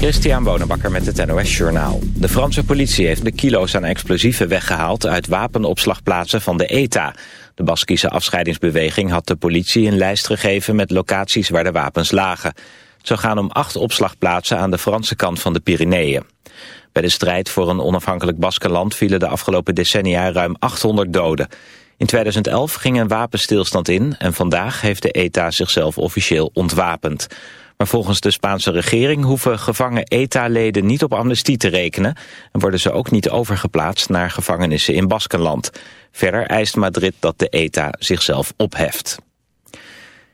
Christian Bonenbakker met het NOS Journaal. De Franse politie heeft de kilo's aan explosieven weggehaald... uit wapenopslagplaatsen van de ETA. De Baskische afscheidingsbeweging had de politie een lijst gegeven... met locaties waar de wapens lagen. Het zou gaan om acht opslagplaatsen aan de Franse kant van de Pyreneeën. Bij de strijd voor een onafhankelijk Baskenland... vielen de afgelopen decennia ruim 800 doden. In 2011 ging een wapenstilstand in... en vandaag heeft de ETA zichzelf officieel ontwapend... Maar volgens de Spaanse regering hoeven gevangen ETA-leden niet op amnestie te rekenen... en worden ze ook niet overgeplaatst naar gevangenissen in Baskenland. Verder eist Madrid dat de ETA zichzelf opheft.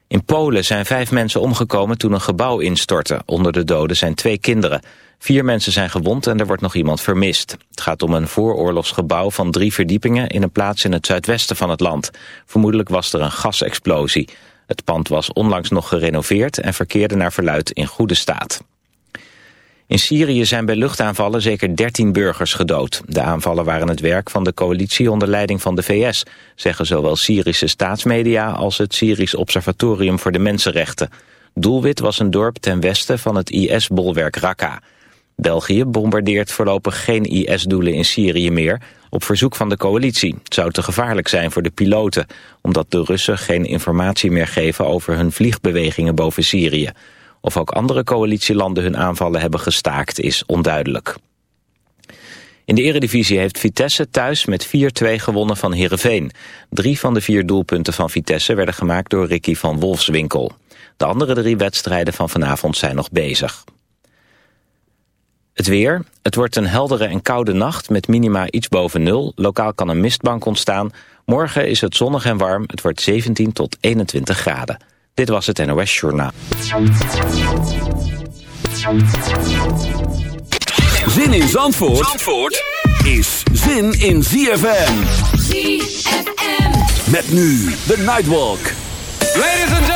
In Polen zijn vijf mensen omgekomen toen een gebouw instortte. Onder de doden zijn twee kinderen. Vier mensen zijn gewond en er wordt nog iemand vermist. Het gaat om een vooroorlogsgebouw van drie verdiepingen... in een plaats in het zuidwesten van het land. Vermoedelijk was er een gasexplosie. Het pand was onlangs nog gerenoveerd en verkeerde naar verluid in goede staat. In Syrië zijn bij luchtaanvallen zeker 13 burgers gedood. De aanvallen waren het werk van de coalitie onder leiding van de VS... zeggen zowel Syrische staatsmedia als het Syrisch Observatorium voor de Mensenrechten. Doelwit was een dorp ten westen van het IS-bolwerk Raqqa. België bombardeert voorlopig geen IS-doelen in Syrië meer op verzoek van de coalitie. Het zou te gevaarlijk zijn voor de piloten, omdat de Russen geen informatie meer geven over hun vliegbewegingen boven Syrië. Of ook andere coalitielanden hun aanvallen hebben gestaakt is onduidelijk. In de eredivisie heeft Vitesse thuis met 4-2 gewonnen van Heerenveen. Drie van de vier doelpunten van Vitesse werden gemaakt door Ricky van Wolfswinkel. De andere drie wedstrijden van vanavond zijn nog bezig. Het weer. Het wordt een heldere en koude nacht met minima iets boven nul. Lokaal kan een mistbank ontstaan. Morgen is het zonnig en warm. Het wordt 17 tot 21 graden. Dit was het NOS Journaal. Zin in Zandvoort, Zandvoort is zin in ZFM. ZFM. Met nu de Nightwalk. Ladies and gentlemen.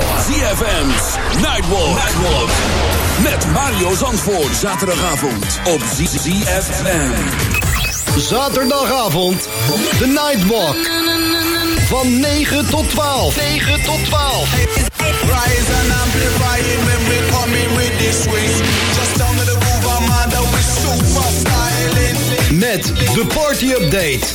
ZFM's Nightwalk. Nightwalk. Met Mario Zandvoort. Zaterdagavond op ZFM. Zaterdagavond, de Nightwalk. Van 9 tot 12. 9 tot 12. Rise and amplify it when we come in with this swing. Just down to the groove, I'm under with super styling. Met de party update.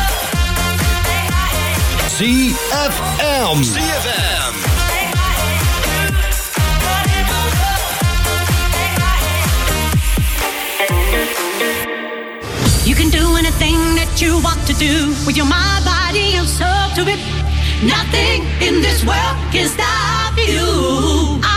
ZFM. ZFM. You can do anything that you want to do with your mind, body, and soul to it. Nothing in this world can stop you. I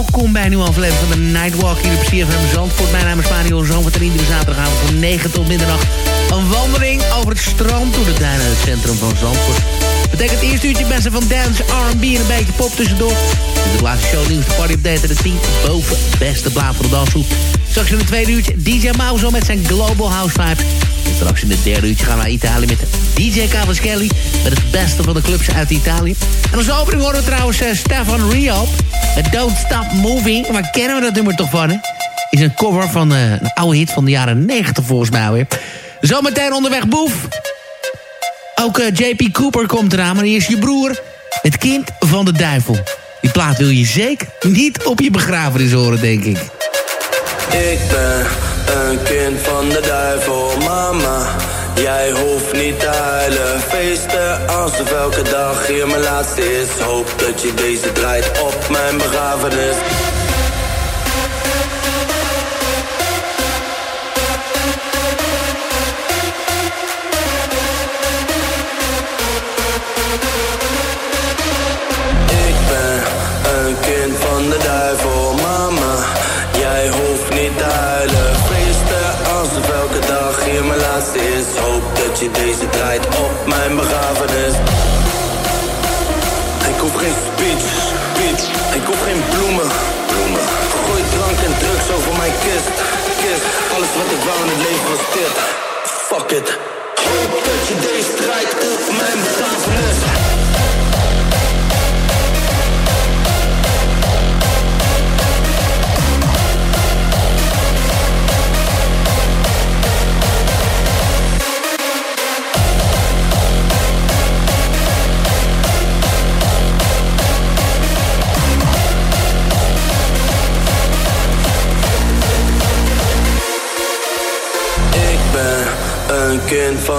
welkom bij een nieuwe aflevering van de Nightwalk hier op CFM Zandvoort. Mijn naam is Mario Zandvoort en iedere zaterdagavond van 9 tot middernacht... een wandeling over het strand door de duinen in het centrum van Zandvoort. Betekent het eerste uurtje mensen van dance, R&B en een beetje pop tussendoor. Dit de laatste show nieuws, de party update en de 10 boven beste plaat voor de dansgroep. Straks in het tweede uurtje DJ Mauzo met zijn Global House Vibes. En straks in het derde uurtje gaan we naar Italië met DJ Cavaschelli... met het beste van de clubs uit Italië. En als opening horen we trouwens uh, Stefan Rio... met Don't Stop Moving. Waar kennen we dat nummer toch van? Is een cover van uh, een oude hit van de jaren 90 volgens mij weer. Zometeen onderweg Boef. Ook uh, JP Cooper komt eraan, maar eerst je broer... het kind van de duivel. Die plaat wil je zeker niet op je begrafenis horen, denk ik. Ik ben een kind van de duivel, mama. Jij hoeft niet te huilen, feesten alsof elke dag hier mijn laatste is. Hoop dat je deze draait op mijn begrafenis. Je deze draait op mijn begrafenis. Ik hoef geen speech, speech. Ik hoef geen bloemen, bloemen. Gooi drank en drugs over mijn kist, kist. Alles wat ik wou in het leven was dit. Fuck it. Hoop dat je deze draait op mijn begrafenis.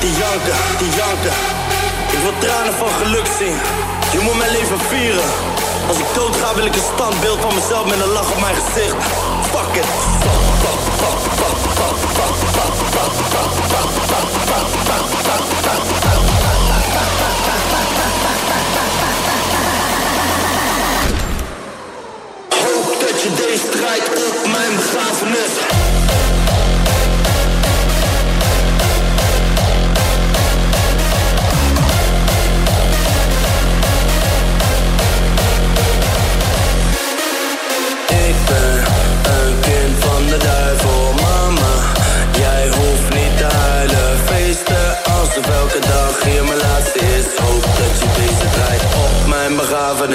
Zitten janken, te janken. Ik wil tranen van geluk zien. Je moet mijn leven vieren. Als ik dood ga wil ik een standbeeld van mezelf met een lach op mijn gezicht. Fuck it. Hoop dat je deze draait op mijn begrafenis.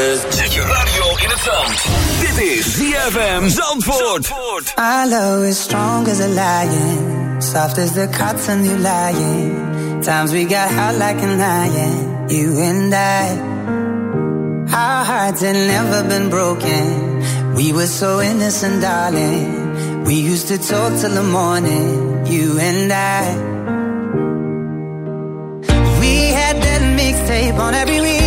Begrafenis. Zet je radio in het zand. Dit is ZFM Zandvoort. Our love is strong as a lion, soft as the cotton you lying. Times we got hot like an iron, you and I. Our hearts had never been broken. We were so innocent, darling. We used to talk till the morning, you and I. We had that mixtape on every weekend.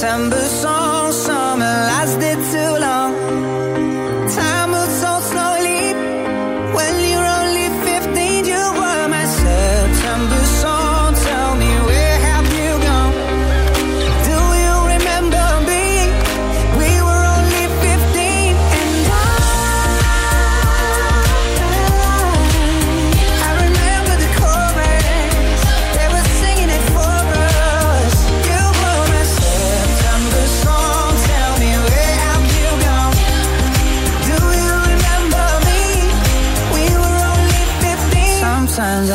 September song,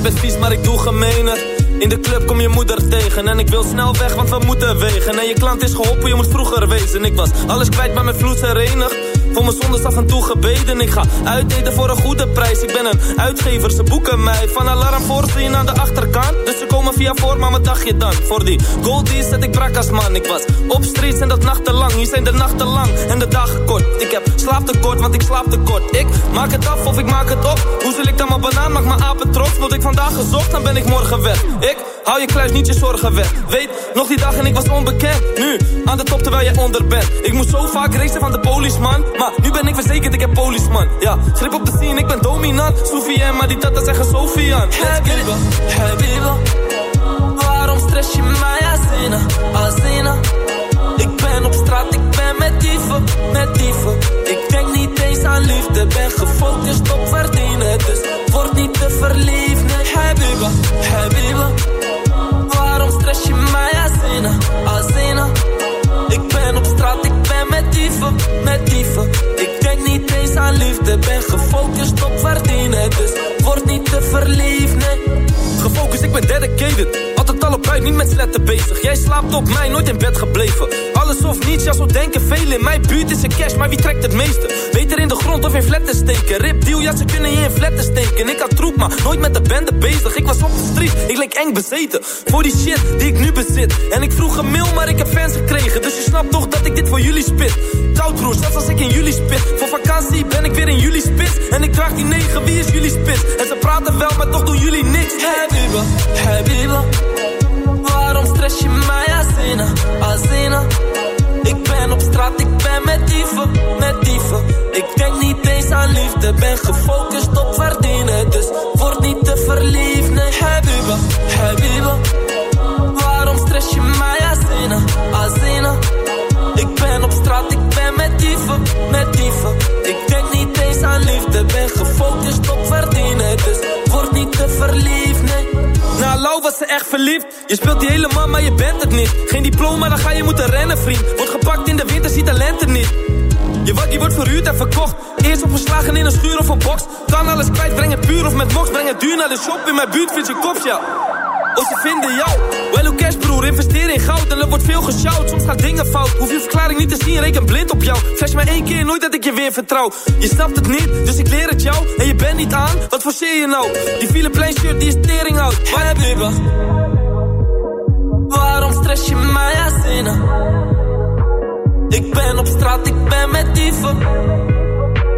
Jij bent vies, maar ik doe gemener. In de club kom je moeder tegen. En ik wil snel weg, want we moeten wegen. En je klant is geholpen, je moet vroeger wezen. Ik was alles kwijt, maar mijn vloed herenigd. Voor mijn zondes af en toe gebeden. Ik ga uiteten voor een goede prijs. Ik ben een uitgever, ze boeken mij. Van alarm voor je aan de achterkant. Dus ze komen via voor, maar wat dacht je dan? Voor die goldies zet ik brak als man. Ik was op streets en dat nachtenlang. Hier zijn de nachten lang en de dagen kort. Ik slaaptekort, want ik slaap tekort. Ik maak het af of ik maak het op. Hoe zal ik dan mijn banaan, maak mijn apen trots? Word ik vandaag gezocht, dan ben ik morgen weg. Ik hou je kluis, niet je zorgen weg. Weet, nog die dag en ik was onbekend. Nu, aan de top terwijl jij onder bent. Ik moest zo vaak racen van de policeman Maar nu ben ik verzekerd, ik heb policeman Ja, grip op de scene, ik ben dominant. Sophie en die tata zeggen Sofian. Habiba, Habiba Waarom stress je mij, Azina, Azina ben op straat, ik ben met dieven, met dieven. Ik denk niet eens aan liefde, ben gefocust op verdienen. Dus word niet te verliefd, nee Habiba, Habiba. Waarom stress je mij, Azina, Azina Ik ben op straat, ik ben met dieven, met dieven. Ik denk niet eens aan liefde, ben gefocust op verdienen. Dus word niet te verliefd, nee. Gefocust, ik ben dedicated Altijd al op niet met sletten bezig. Jij slaapt op mij, nooit in bed gebleven. Alles of niets, ja zo denken velen In mijn buurt is er cash, maar wie trekt het meeste? Beter in de grond of in flatten steken. Rip deal, ja ze kunnen je in flatten steken. Ik had troep, maar nooit met de bende bezig. Ik was op de street, ik leek eng bezeten. Voor die shit die ik nu bezit. En ik vroeg een mail, maar ik heb fans gekregen. Dus je snapt toch dat ik dit voor jullie spit. Koud broer, zelfs als ik in jullie spit. Voor vakantie ben ik weer in jullie spits. En ik draag die negen, wie is jullie spits? En ze praten wel, maar toch doen jullie niks. Habiba, liefde, ben gefocust op verdienen Dus word niet te verliefd, nee Habiba, Habiba. Waarom stress je mij, Azina, Azina? Ik ben op straat, ik ben met dieven, met dieven. Ik denk niet eens aan liefde, ben gefocust op verdienen Dus word niet te verliefd, nee. Na Lau was ze echt verliefd. Je speelt die helemaal, maar je bent het niet. Geen diploma, dan ga je moeten rennen, vriend. Wordt gepakt in de winter, ziet talent er niet Je waggie wordt verhuurd en verkocht. Eerst opgeslagen in een schuur of een box. Kan alles kwijt, breng het puur of met box. Breng het duur naar de shop, in mijn buurt vind je kops, ja. Of ze vinden jou. Well, hoe cash broer, investeer in goud en er wordt veel geshout. Soms gaan dingen fout, hoef je verklaring niet te zien, reken blind op jou. Flash maar één keer, nooit dat ik je weer vertrouw. Je snapt het niet, dus ik leer het jou. En je bent niet aan, wat forceer je nou? Die file plein shirt, die is tering oud. Waar heb je Waarom stress je mij als? Ik ben op straat, ik ben met dieven.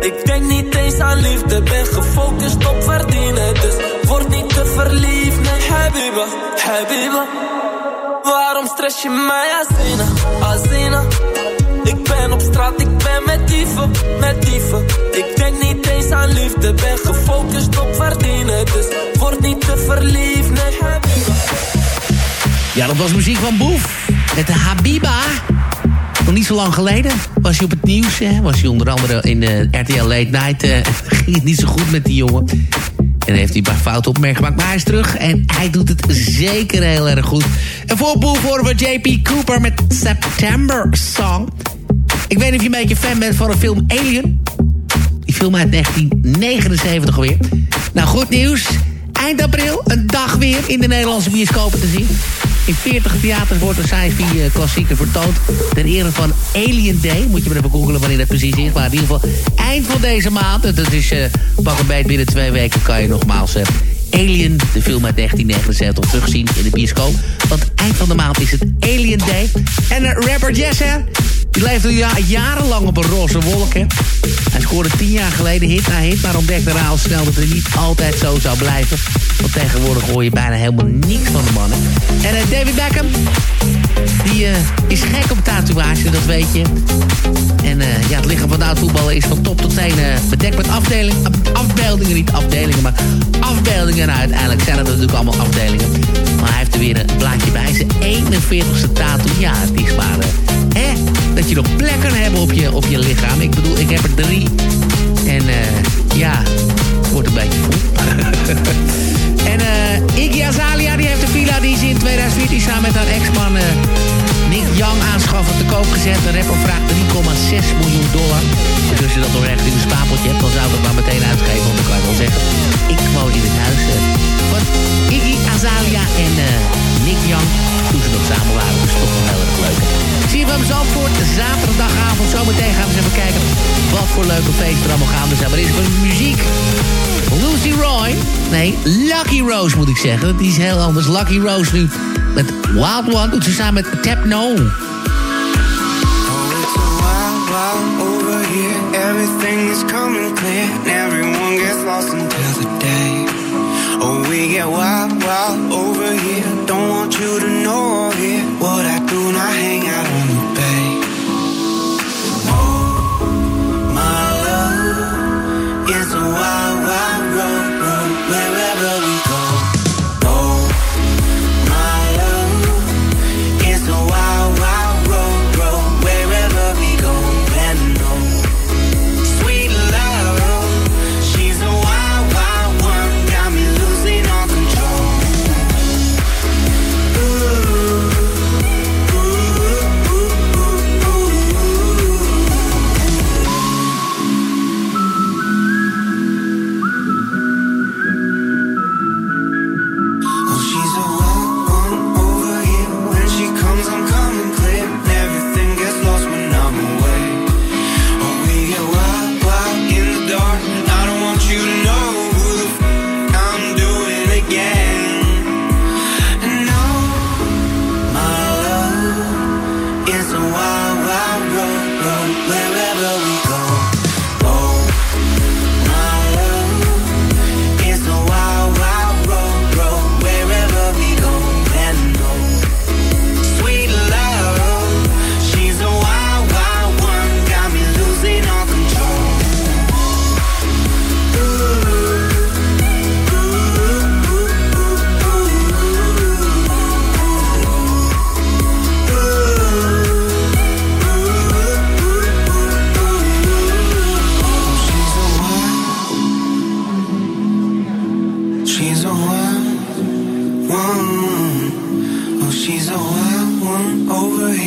Ik denk niet eens aan liefde, ben gefocust op verdienen. Dus word niet te verliefd, nee, habiba, habiba. Waarom stress je mij, Azina, Azina? Ik ben op straat, ik ben met dieven, met dieven. Ik denk niet eens aan liefde, ben gefocust op verdienen. Dus word niet te verliefd, nee, habiba. Ja, dat was muziek van Boef. Met de Habiba. Nog niet zo lang geleden was hij op het nieuws. Hè? Was hij onder andere in de RTL Late Night. Uh, ging het niet zo goed met die jongen. En heeft hij een paar foute opmerkingen gemaakt. Maar hij is terug en hij doet het zeker heel erg goed. En voor we JP Cooper met September Song. Ik weet niet of je een beetje fan bent van de film Alien. Die film uit 1979 alweer. Nou, goed nieuws. Eind april, een dag weer in de Nederlandse bioscopen te zien. In 40 theaters wordt een sci-fi klassieker vertoond. Ten ere van Alien Day. Moet je maar even googelen wanneer dat precies is. Maar in ieder geval eind van deze maand. Dat is uh, pak een binnen twee weken kan je nogmaals... Uh, Alien, de film uit 1979, terugzien in de bioscoop. Want eind van de maand is het Alien Day. En uh, rapper Jess, hè? Die leeft al ja, jarenlang op een roze wolk? Hij scoorde tien jaar geleden hit na hit... maar ontdekte al snel dat het niet altijd zo zou blijven. Want tegenwoordig hoor je bijna helemaal niks van de mannen. En uh, David Beckham, die uh, is gek op tatoeage, dat weet je. En uh, ja, het lichaam van de oud-voetballer is van top tot teen bedekt met afdeling, afbeeldingen. Niet afdelingen, maar afbeeldingen. Nou, uiteindelijk zijn het natuurlijk allemaal afdelingen. Maar hij heeft er weer een blaadje bij. Zijn 41ste tattoo. Ja, het hè, dat je nog plekken hebben op je, op je lichaam. Ik bedoel, ik heb er drie. En ja, het wordt een beetje vol. En uh, Iggy Azalea die heeft de villa die ze in 2014 samen met haar ex-man uh, Nick Young aanschaffen te koop gezet. De rapper vraagt 3,6 miljoen dollar. Dus als je dat nog ergens in een stapeltje hebt, dan zou ik het maar meteen uitgeven. Want dan kan wel zeggen, ik woon in het huis uh, van Iggy Azalea en Nick Young. Toen ze nog samen waren, dus toch wel heel erg leuk. Van Zandvoort, zaterdagavond. Zometeen gaan we eens even kijken wat voor leuke feesten er allemaal gaande zijn. Maar is er muziek? Lucy Roy. Nee, Lucky Rose moet ik zeggen. Dat is heel anders. Lucky Rose nu met Wild One doet ze samen met Techno. Everything is coming clear everyone gets lost until the day. Oh, we get wild, wild over here.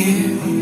Here.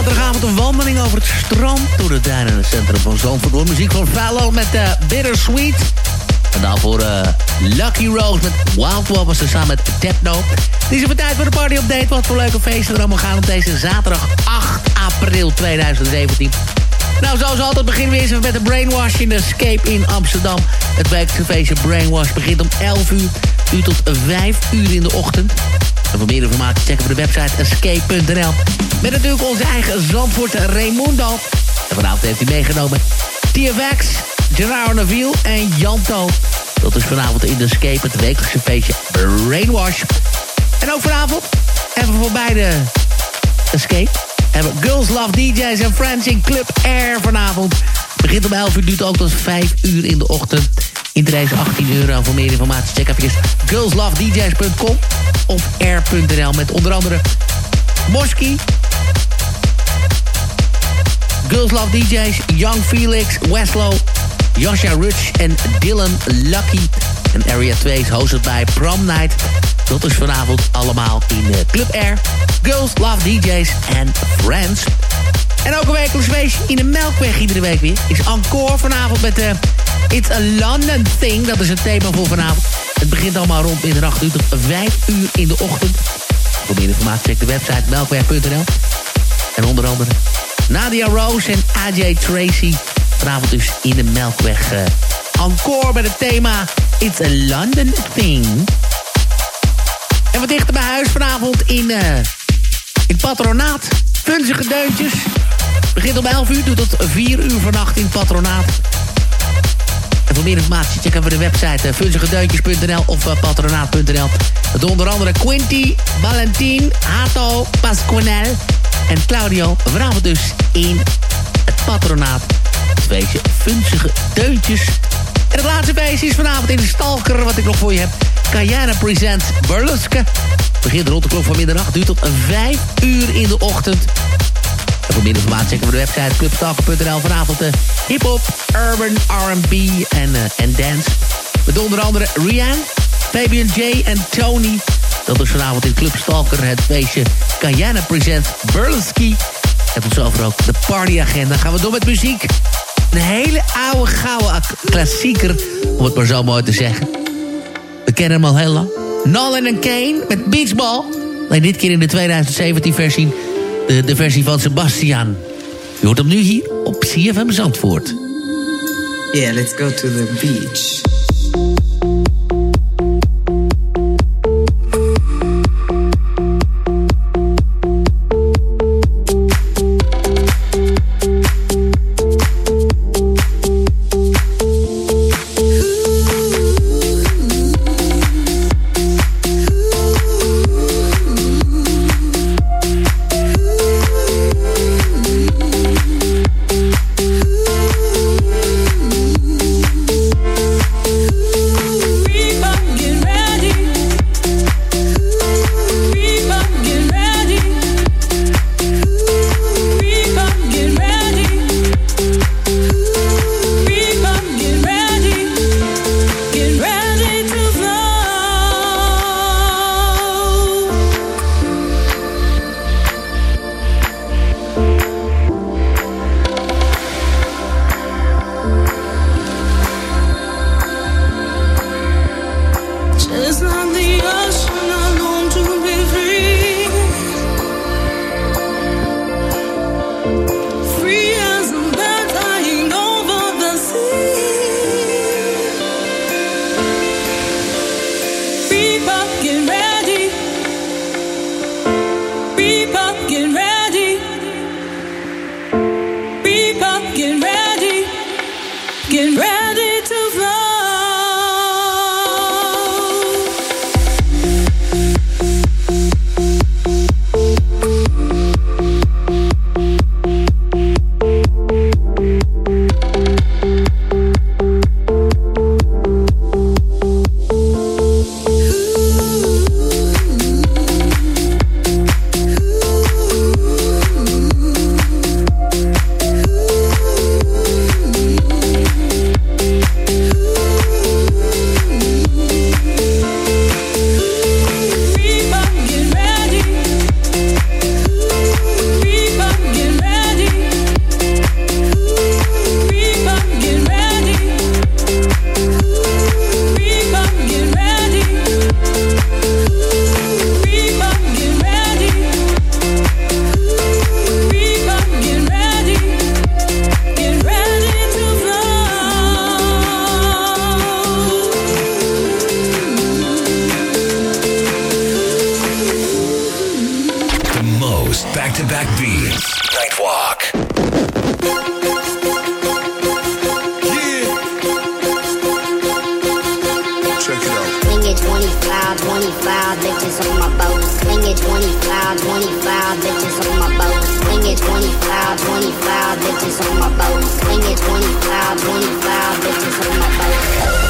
Zaterdagavond een wandeling over het strand... door de duinen in het centrum van Zandvoort. Door muziek van Fallow met uh, Bittersweet. En daarvoor eh, Lucky Rose met Wild er samen met Techno. Het is even tijd voor de party update. Wat voor leuke feesten er allemaal gaan op deze zaterdag 8 april 2017. Nou, zoals altijd beginnen we even met de Brainwash in Escape in Amsterdam. Het wekelijkse feestje Brainwash begint om 11 uur, uur tot 5 uur in de ochtend. En voor meer informatie checken we de website escape.nl. Met natuurlijk onze eigen Zandvoort Raimundo. En vanavond heeft hij meegenomen TFX, Gerard Neville en Janto. Dat is vanavond in de Escape, het wekelijkse feestje Brainwash. En ook vanavond hebben we voor beide Escape. Hebben Girls Love DJ's en Friends in Club Air vanavond. Begint om 11 uur, duurt ook tot 5 uur in de ochtend. Interesse 18 euro. Voor meer informatie check even girlslovedjs.com of air.nl met onder andere Moski, Girls Love DJ's, Young Felix, Weslow, Jascha Rutsch en Dylan Lucky. En Area 2 is hosted bij Prom Night. Dat is vanavond allemaal in eh, Club Air. Girls Love DJ's en Friends. En ook een wekelijks feestje in de Melkweg iedere week weer. Is Encore vanavond met de It's a London Thing. Dat is het thema voor vanavond. Het begint allemaal rond middernacht uur tot 5 uur in de ochtend. voor meer informatie check de website melkweg.nl. En onder andere Nadia Rose en AJ Tracy. Vanavond dus in de Melkweg uh, encore met het thema It's a London Thing. En wat dichter bij huis vanavond in, uh, in Patronaat. Funzige deuntjes. Begint om 11 uur, doet tot 4 uur vannacht in Patronaat. En voor meer informatie check even de website uh, funzigedeuntjes.nl of patronaat.nl. Met onder andere Quinty, Valentin, Hato, Pasquanel en Claudio. Vanavond dus in het patronaat. Feestje Funzige Deuntjes. En het laatste feestje is vanavond in de Stalker, wat ik nog voor je heb. Cayenne Presents Burleske. Begint de klok van middernacht, duurt tot 5 uur in de ochtend. En voor meer informatie checken we de website clubstalker.nl. Vanavond de hip-hop, urban, R&B en, uh, en dance. Met onder andere Rianne, Fabian J en Tony. Dat is vanavond in Club Stalker het feestje Cayenne Presents Burleski. En tot zover ook de partyagenda. Gaan we door met muziek. Een hele oude, gouden klassieker, om het maar zo mooi te zeggen. We kennen hem al heel lang. Nolan en Kane met Beachball. Alleen dit keer in de 2017 versie. De, de versie van Sebastian. Je hoort hem nu hier op CFM Zandvoort. Yeah, let's go to the beach. 25, bitches on my boat. Swing it 25, 25 bitches on my boat. Swing it 25, 25 bitches on my boat. Swing it 25, 25 bitches on my boat.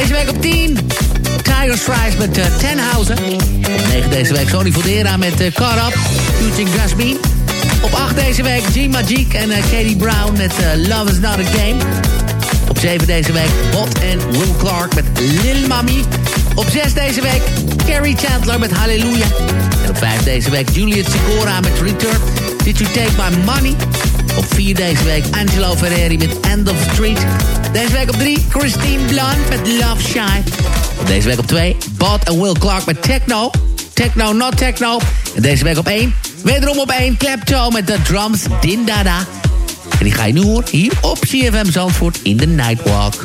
Deze week op 10, Tiger Fries met uh, Tenhausen. Op 9 deze week Sony Voldera met uh, Caught Up, featuring Gasby. Op 8 deze week G Magic en uh, Katie Brown met Love is Not a Game. Op 7 deze week Bot en Will Clark met Lil Mami. Op 6 deze week Carrie Chandler met Hallelujah. En op 5 deze week Juliet Sikora met Return. Did You Take My Money? Op 4 deze week Angelo Ferreri met End of Street. Deze week op 3 Christine Blunt met Love Shine. Deze week op 2 Bot en Will Clark met Techno. Techno, not Techno. En deze week op 1 wederom op 1 Klepto met de drums Din Dada. En die ga je nu horen hier op CFM Zandvoort in de Nightwalk.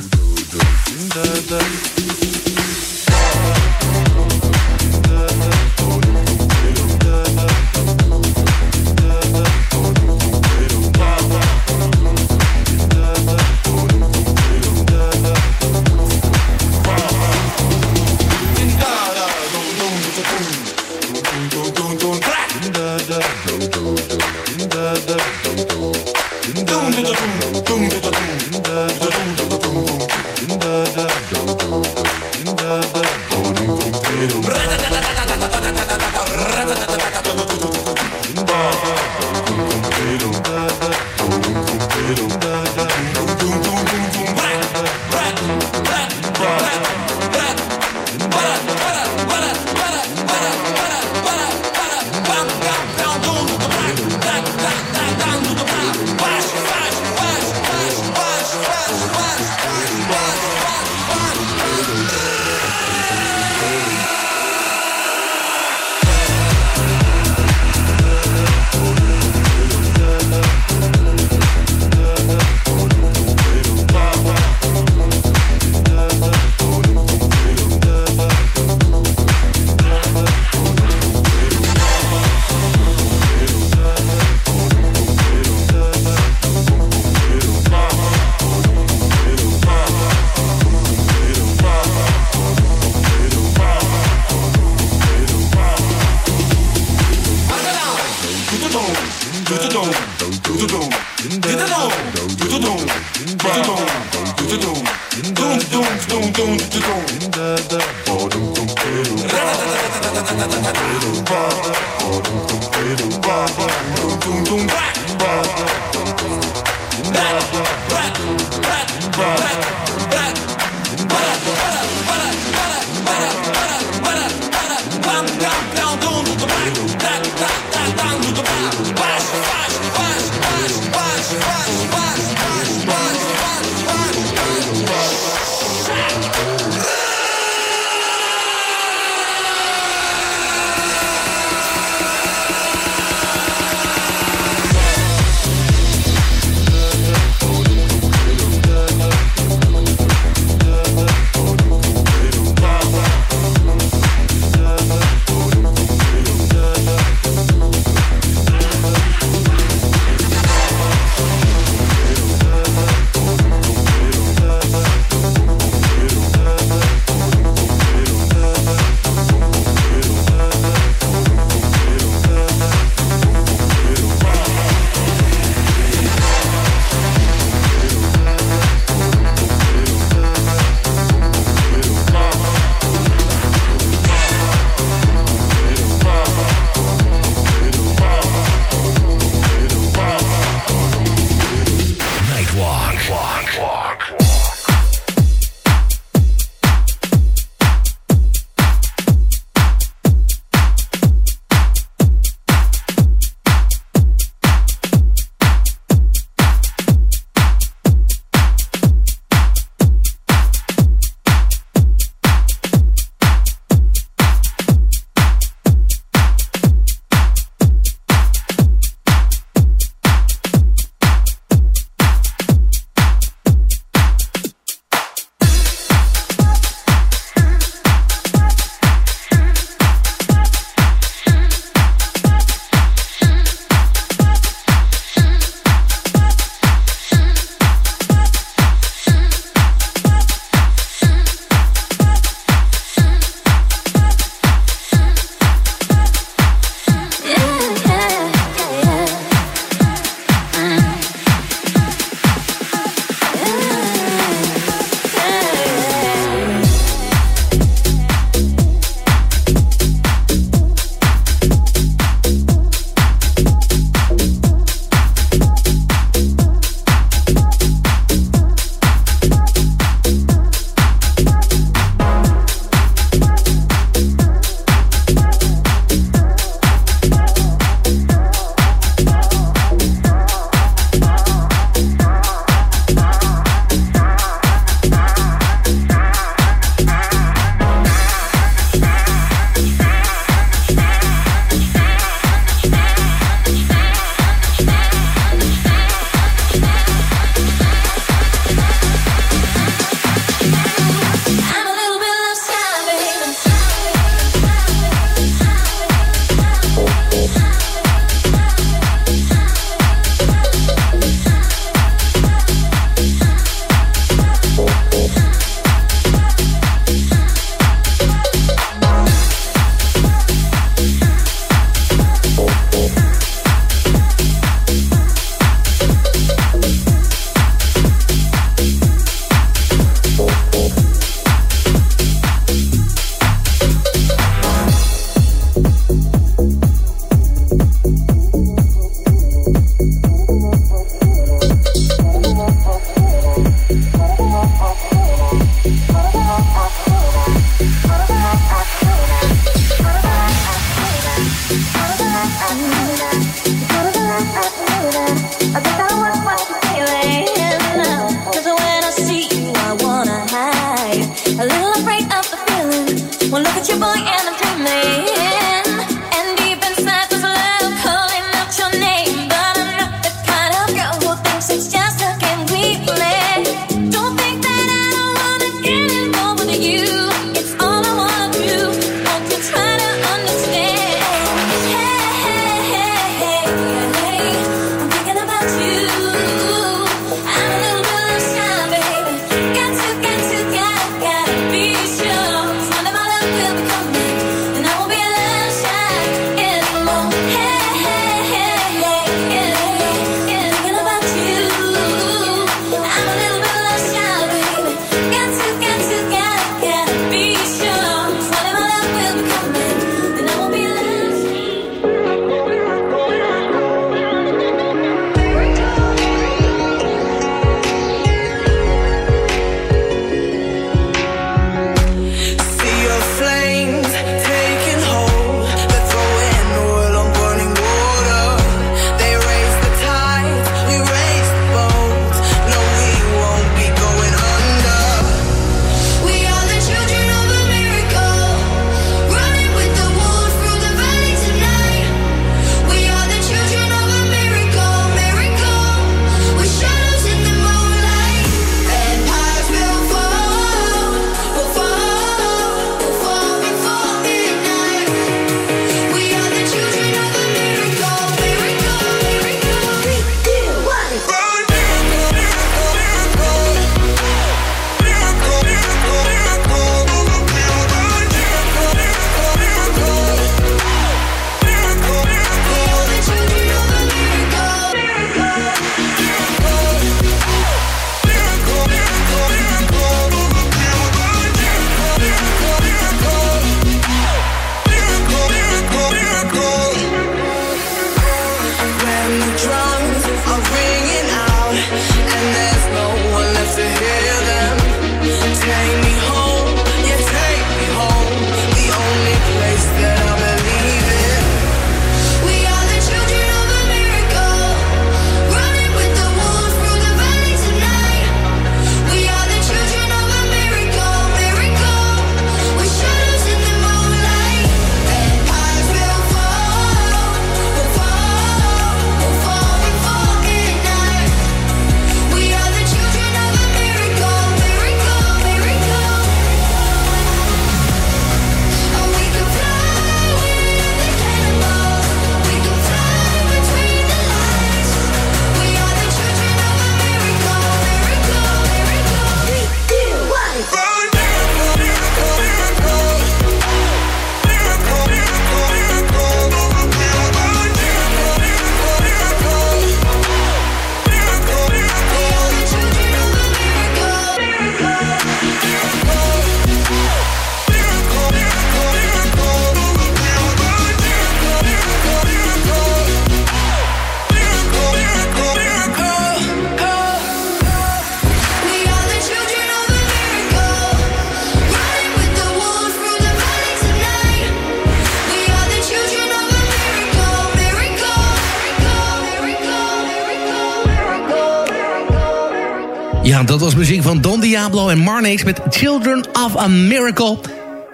En Marnix met Children of a Miracle.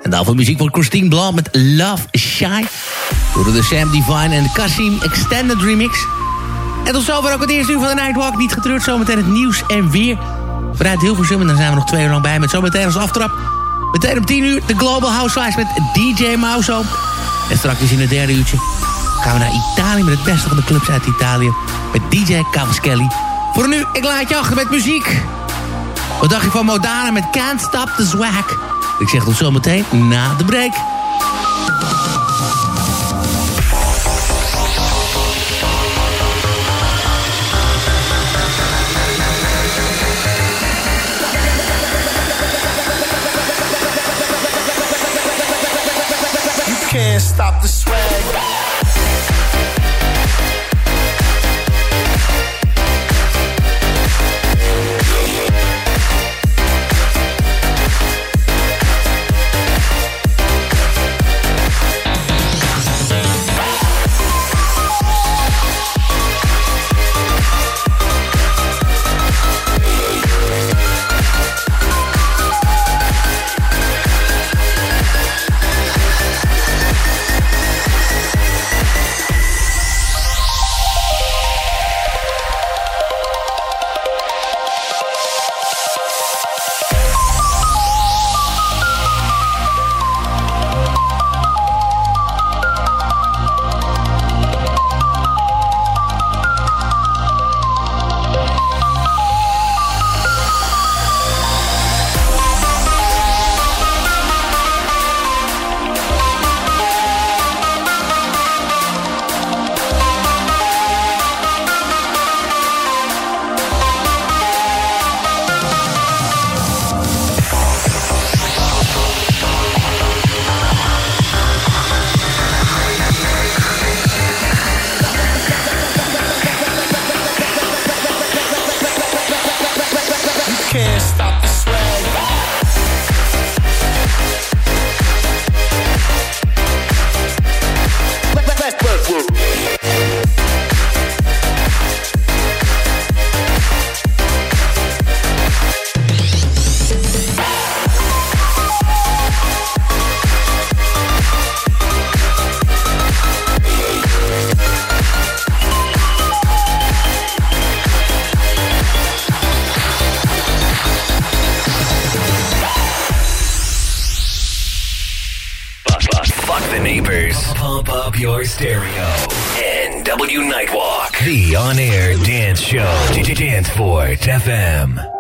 En daarvoor muziek van Christine Blanc met Love Shy. Door de Sam Divine en de Kasim Extended Remix. En tot zover ook het eerste uur van de Nightwalk. Niet getreurd, zometeen het nieuws en weer. Vanuit Hilversum en dan zijn we nog twee uur lang bij met zometeen als aftrap. Meteen om 10 uur de Global Housewives met DJ Mauso. En straks in het derde uurtje gaan we naar Italië met het beste van de clubs uit Italië. Met DJ Cavaschelli. Voor nu, ik laat je achter met muziek. Wat dacht je van Modana met Can't Stop the Swag? Ik zeg tot zometeen na de break. your stereo. NW Nightwalk. The on air dance show. Dance Fort FM.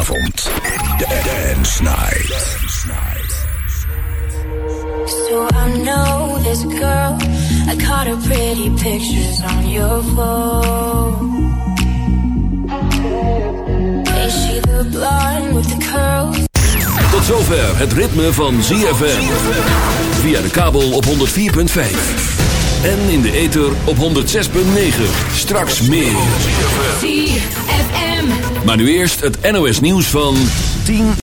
Zaterdagavond. Dance Night. So I know this girl. I caught her pretty pictures on your phone. Ain't she the blonde with the curls? Tot zover het ritme van ZFM. Via de kabel op 104.5. En in de ether op 106.9. Straks meer. Maar nu eerst het NOS nieuws van 10